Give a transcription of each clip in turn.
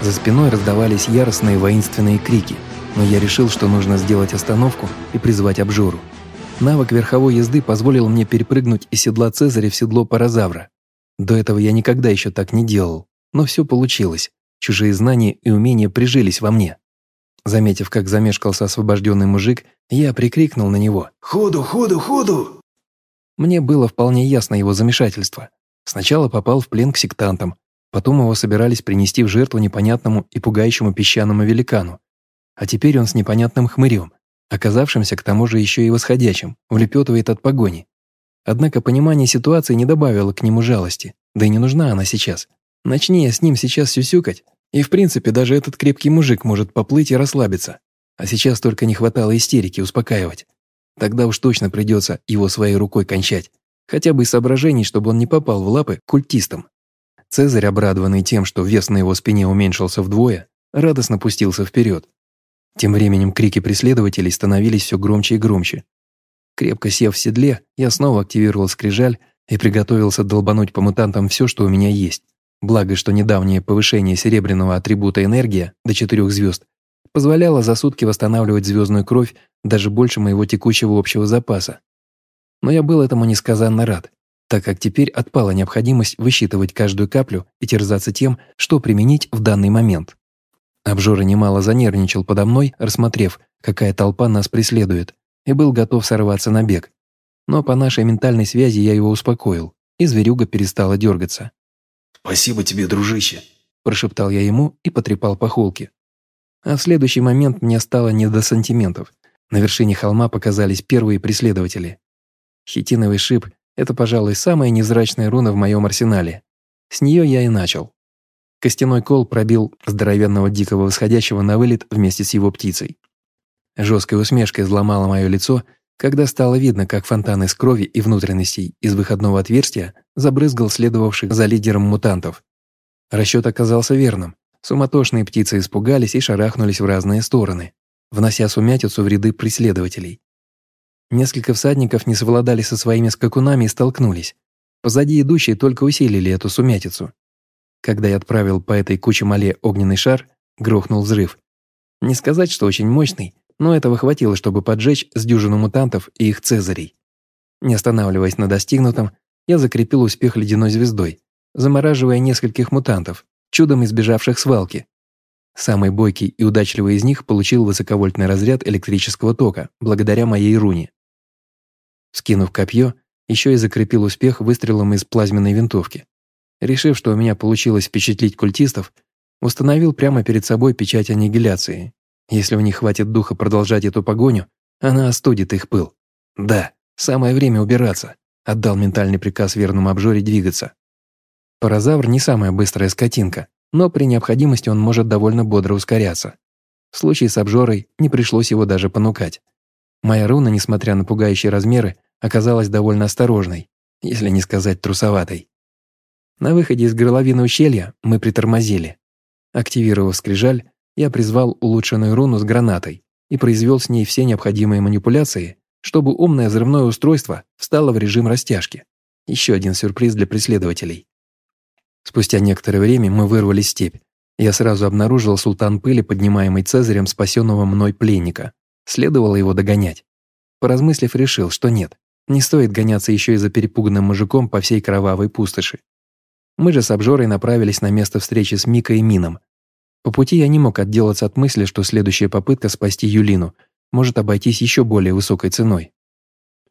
За спиной раздавались яростные воинственные крики, но я решил, что нужно сделать остановку и призвать обжору. Навык верховой езды позволил мне перепрыгнуть из седла Цезаря в седло паразавра. До этого я никогда еще так не делал, но все получилось. Чужие знания и умения прижились во мне. Заметив, как замешкался освобожденный мужик, я прикрикнул на него «Ходу, ходу, ходу!». Мне было вполне ясно его замешательство. Сначала попал в плен к сектантам, потом его собирались принести в жертву непонятному и пугающему песчаному великану. А теперь он с непонятным хмырем, оказавшимся к тому же еще и восходящим, влепетывает от погони. Однако понимание ситуации не добавило к нему жалости, да и не нужна она сейчас. Начни я с ним сейчас сюсюкать, и в принципе даже этот крепкий мужик может поплыть и расслабиться. А сейчас только не хватало истерики успокаивать. Тогда уж точно придется его своей рукой кончать. Хотя бы из соображений, чтобы он не попал в лапы культистам. Цезарь, обрадованный тем, что вес на его спине уменьшился вдвое, радостно пустился вперед. Тем временем крики преследователей становились все громче и громче. Крепко сев в седле, я снова активировал скрижаль и приготовился долбануть по мутантам все, что у меня есть. Благо, что недавнее повышение серебряного атрибута энергия до четырех звезд позволяло за сутки восстанавливать звездную кровь даже больше моего текущего общего запаса. Но я был этому несказанно рад, так как теперь отпала необходимость высчитывать каждую каплю и терзаться тем, что применить в данный момент. Обжора немало занервничал подо мной, рассмотрев, какая толпа нас преследует, и был готов сорваться на бег. Но по нашей ментальной связи я его успокоил, и зверюга перестала дергаться. «Спасибо тебе, дружище», – прошептал я ему и потрепал по холке. А в следующий момент мне стало не до сантиментов. На вершине холма показались первые преследователи. Хитиновый шип – это, пожалуй, самая невзрачная руна в моем арсенале. С нее я и начал. Костяной кол пробил здоровенного дикого восходящего на вылет вместе с его птицей. Жесткая усмешка изломала мое лицо, когда стало видно, как фонтан из крови и внутренностей из выходного отверстия забрызгал следовавших за лидером мутантов. Расчет оказался верным. Суматошные птицы испугались и шарахнулись в разные стороны, внося сумятицу в ряды преследователей. Несколько всадников не совладали со своими скакунами и столкнулись. Позади идущие только усилили эту сумятицу. Когда я отправил по этой куче мале огненный шар, грохнул взрыв. Не сказать, что очень мощный, но этого хватило, чтобы поджечь с дюжину мутантов и их цезарей. Не останавливаясь на достигнутом, я закрепил успех ледяной звездой, замораживая нескольких мутантов, чудом избежавших свалки. Самый бойкий и удачливый из них получил высоковольтный разряд электрического тока, благодаря моей руне. Скинув копье, еще и закрепил успех выстрелом из плазменной винтовки. Решив, что у меня получилось впечатлить культистов, установил прямо перед собой печать аннигиляции. Если у них хватит духа продолжать эту погоню, она остудит их пыл. Да, самое время убираться, отдал ментальный приказ верному обжоре двигаться. Паразавр не самая быстрая скотинка, но при необходимости он может довольно бодро ускоряться. В случае с обжорой не пришлось его даже понукать. Моя руна, несмотря на пугающие размеры, оказалась довольно осторожной, если не сказать трусоватой. На выходе из горловины ущелья мы притормозили. Активировав скрижаль, я призвал улучшенную руну с гранатой и произвел с ней все необходимые манипуляции, чтобы умное взрывное устройство встало в режим растяжки. Еще один сюрприз для преследователей. Спустя некоторое время мы вырвали степь. Я сразу обнаружил султан пыли, поднимаемый Цезарем спасенного мной пленника. Следовало его догонять. Поразмыслив, решил, что нет, не стоит гоняться еще и за перепуганным мужиком по всей кровавой пустоши. Мы же с обжорой направились на место встречи с Микой и Мином, по пути я не мог отделаться от мысли, что следующая попытка спасти Юлину может обойтись еще более высокой ценой.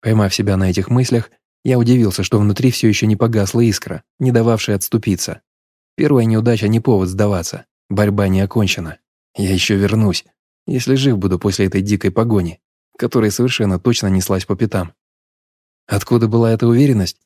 Поймав себя на этих мыслях, я удивился, что внутри все еще не погасла искра, не дававшая отступиться. Первая неудача не повод сдаваться, борьба не окончена. Я еще вернусь, если жив буду после этой дикой погони, которая совершенно точно неслась по пятам. Откуда была эта уверенность?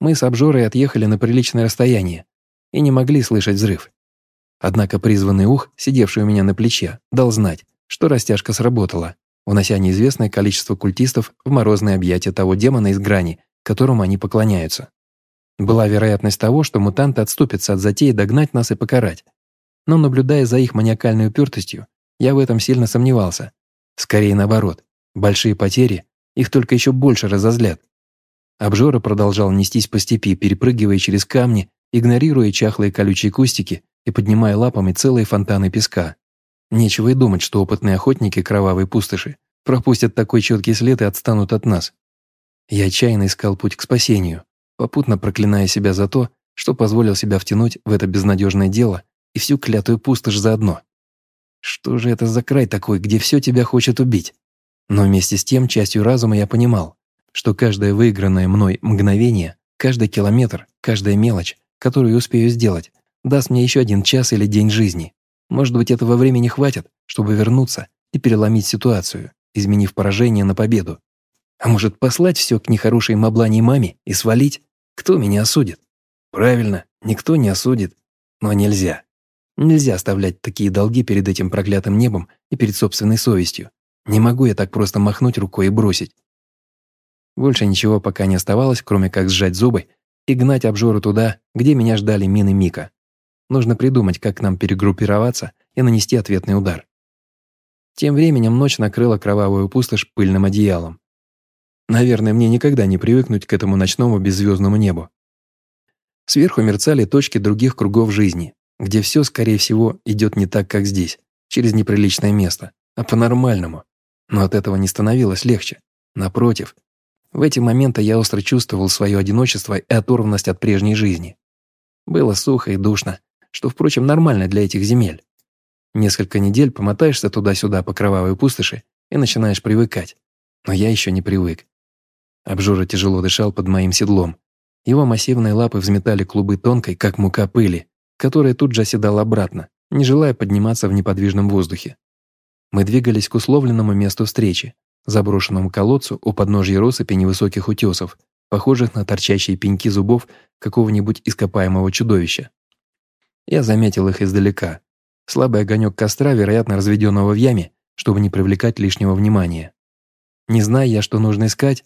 Мы с обжорой отъехали на приличное расстояние и не могли слышать взрыв. Однако призванный ух, сидевший у меня на плече, дал знать, что растяжка сработала, унося неизвестное количество культистов в морозное объятие того демона из грани, которому они поклоняются. Была вероятность того, что мутанты отступятся от затеи догнать нас и покарать. Но наблюдая за их маниакальной упертостью, я в этом сильно сомневался. Скорее наоборот, большие потери их только еще больше разозлят. Обжора продолжал нестись по степи, перепрыгивая через камни, игнорируя чахлые колючие кустики и поднимая лапами целые фонтаны песка. Нечего и думать, что опытные охотники кровавой пустоши пропустят такой четкий след и отстанут от нас. Я отчаянно искал путь к спасению, попутно проклиная себя за то, что позволил себя втянуть в это безнадежное дело и всю клятую пустошь заодно. Что же это за край такой, где все тебя хочет убить? Но вместе с тем, частью разума я понимал, что каждое выигранное мной мгновение, каждый километр, каждая мелочь, которую успею сделать, даст мне еще один час или день жизни. Может быть, этого времени хватит, чтобы вернуться и переломить ситуацию, изменив поражение на победу. А может, послать все к нехорошей мабланей маме и свалить? Кто меня осудит? Правильно, никто не осудит. Но нельзя. Нельзя оставлять такие долги перед этим проклятым небом и перед собственной совестью. Не могу я так просто махнуть рукой и бросить. Больше ничего пока не оставалось, кроме как сжать зубы и гнать обжору туда, где меня ждали мины Мика. Нужно придумать, как нам перегруппироваться и нанести ответный удар. Тем временем ночь накрыла кровавую пустошь пыльным одеялом. Наверное, мне никогда не привыкнуть к этому ночному беззвездному небу. Сверху мерцали точки других кругов жизни, где все, скорее всего, идет не так, как здесь, через неприличное место, а по-нормальному. Но от этого не становилось легче. Напротив, в эти моменты я остро чувствовал свое одиночество и оторванность от прежней жизни. Было сухо и душно, что, впрочем, нормально для этих земель. Несколько недель помотаешься туда-сюда по кровавой пустоши и начинаешь привыкать. Но я еще не привык. Обжора тяжело дышал под моим седлом. Его массивные лапы взметали клубы тонкой, как мука пыли, которая тут же оседала обратно, не желая подниматься в неподвижном воздухе. Мы двигались к условленному месту встречи, заброшенному колодцу у подножья россыпи невысоких утесов, похожих на торчащие пеньки зубов какого-нибудь ископаемого чудовища. Я заметил их издалека. Слабый огонек костра, вероятно, разведенного в яме, чтобы не привлекать лишнего внимания. Не зная я, что нужно искать,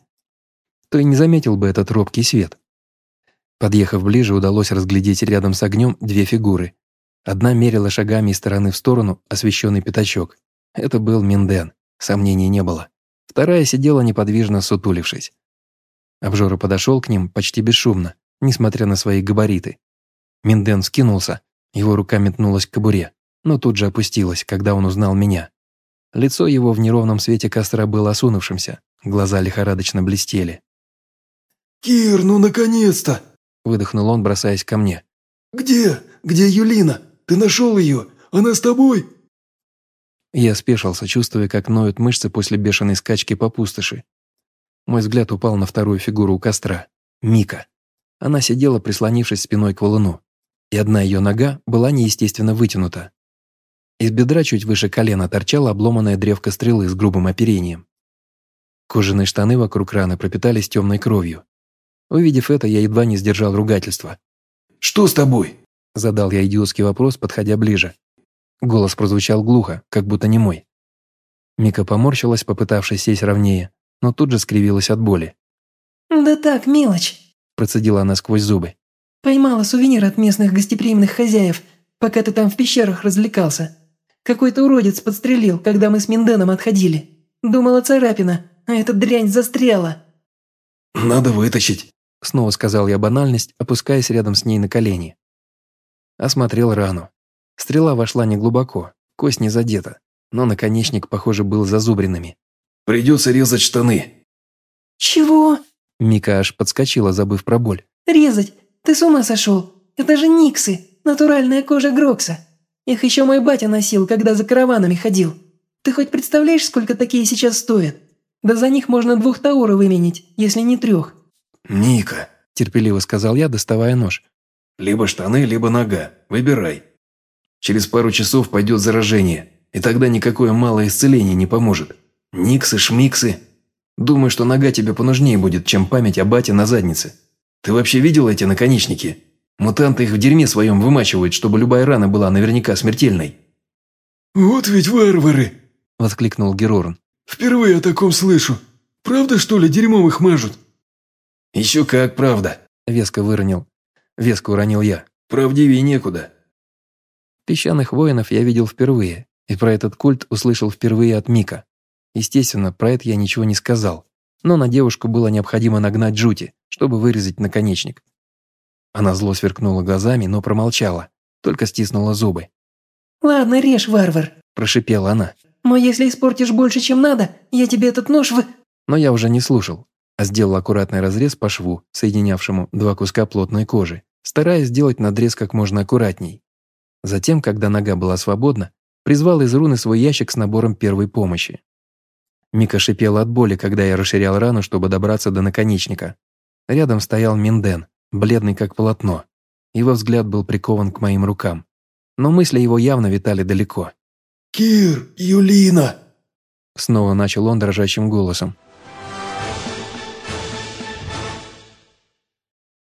то и не заметил бы этот робкий свет. Подъехав ближе, удалось разглядеть рядом с огнем две фигуры. Одна мерила шагами из стороны в сторону освещенный пятачок. Это был Минден, сомнений не было. Вторая сидела неподвижно, сутулившись. Обжора подошел к ним почти бесшумно, несмотря на свои габариты. Минден скинулся, его рука метнулась к кобуре, но тут же опустилась, когда он узнал меня. Лицо его в неровном свете костра было осунувшимся, глаза лихорадочно блестели. «Кир, ну наконец-то!» – выдохнул он, бросаясь ко мне. «Где? Где Юлина? Ты нашел ее? Она с тобой?» Я спешился, чувствуя, как ноют мышцы после бешеной скачки по пустоши. Мой взгляд упал на вторую фигуру у костра – Мика. Она сидела, прислонившись спиной к валуну и одна ее нога была неестественно вытянута. Из бедра чуть выше колена торчала обломанная древко стрелы с грубым оперением. Кожаные штаны вокруг раны пропитались темной кровью. Увидев это, я едва не сдержал ругательства. «Что с тобой?» – задал я идиотский вопрос, подходя ближе. Голос прозвучал глухо, как будто не мой. Мика поморщилась, попытавшись сесть ровнее, но тут же скривилась от боли. «Да так, мелочь», – процедила она сквозь зубы. Поймала сувенир от местных гостеприимных хозяев, пока ты там в пещерах развлекался. Какой-то уродец подстрелил, когда мы с Минденом отходили. Думала царапина, а эта дрянь застряла». «Надо вытащить», — снова сказал я банальность, опускаясь рядом с ней на колени. Осмотрел рану. Стрела вошла неглубоко, кость не задета, но наконечник, похоже, был зазубренными. «Придется резать штаны». «Чего?» Мика аж подскочила, забыв про боль. «Резать? Ты с ума сошел? Это же никсы, натуральная кожа Грокса. Их еще мой батя носил, когда за караванами ходил. Ты хоть представляешь, сколько такие сейчас стоят? Да за них можно двух тауры выменить, если не трех». «Ника», – терпеливо сказал я, доставая нож. «Либо штаны, либо нога. Выбирай. Через пару часов пойдет заражение, и тогда никакое малое исцеление не поможет. Никсы, шмиксы. Думаю, что нога тебе понужнее будет, чем память о бате на заднице». Ты вообще видел эти наконечники? Мутанты их в дерьме своем вымачивают, чтобы любая рана была наверняка смертельной». «Вот ведь варвары!» – воскликнул Герорн. «Впервые о таком слышу. Правда, что ли, дерьмом их мажут?» «Еще как правда!» – веско выронил. Веско уронил я. «Правдивее некуда». Песчаных воинов я видел впервые, и про этот культ услышал впервые от Мика. Естественно, про это я ничего не сказал но на девушку было необходимо нагнать жути, чтобы вырезать наконечник. Она зло сверкнула глазами, но промолчала, только стиснула зубы. «Ладно, режь, варвар», – прошипела она. «Но если испортишь больше, чем надо, я тебе этот нож в...» Но я уже не слушал, а сделал аккуратный разрез по шву, соединявшему два куска плотной кожи, стараясь сделать надрез как можно аккуратней. Затем, когда нога была свободна, призвал из руны свой ящик с набором первой помощи. Мика шипела от боли, когда я расширял рану, чтобы добраться до наконечника. Рядом стоял Минден, бледный как полотно. Его взгляд был прикован к моим рукам. Но мысли его явно витали далеко. «Кир, Юлина!» Снова начал он дрожащим голосом.